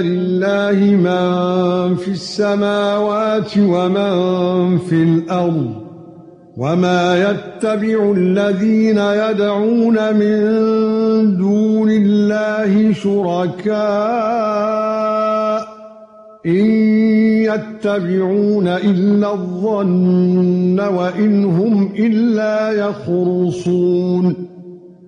لله من في السماوات ومن في الأرض وما يتبع الذين يدعون من دون الله شركاء إن يتبعون إلا الظن وإن هم إلا يخرصون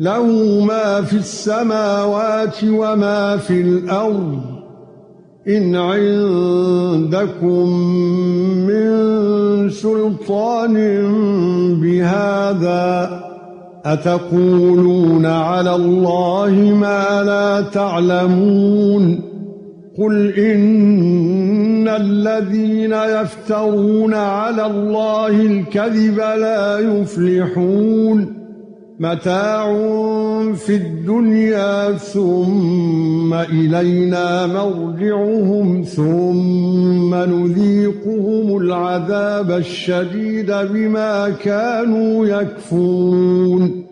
له ما في السماوات وما في الأرض. إن عندكم من سلطان بهذا أتقولون على الله ما لا تعلمون. قل إن الذين يفترون على الله الكذب لا يفلحون. متاع في الدنيا ثم إلينا مرجعهم ثم نذيقهم العذاب الشديد بما كانوا يكفرون.